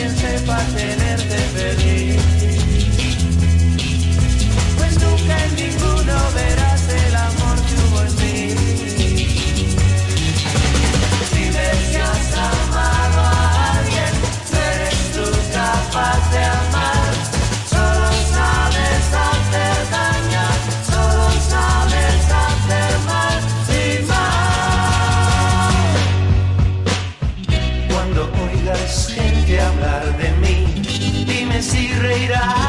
alguien sepa tenerte feliz. sabes en qué hablar de mí. Dime si reirás.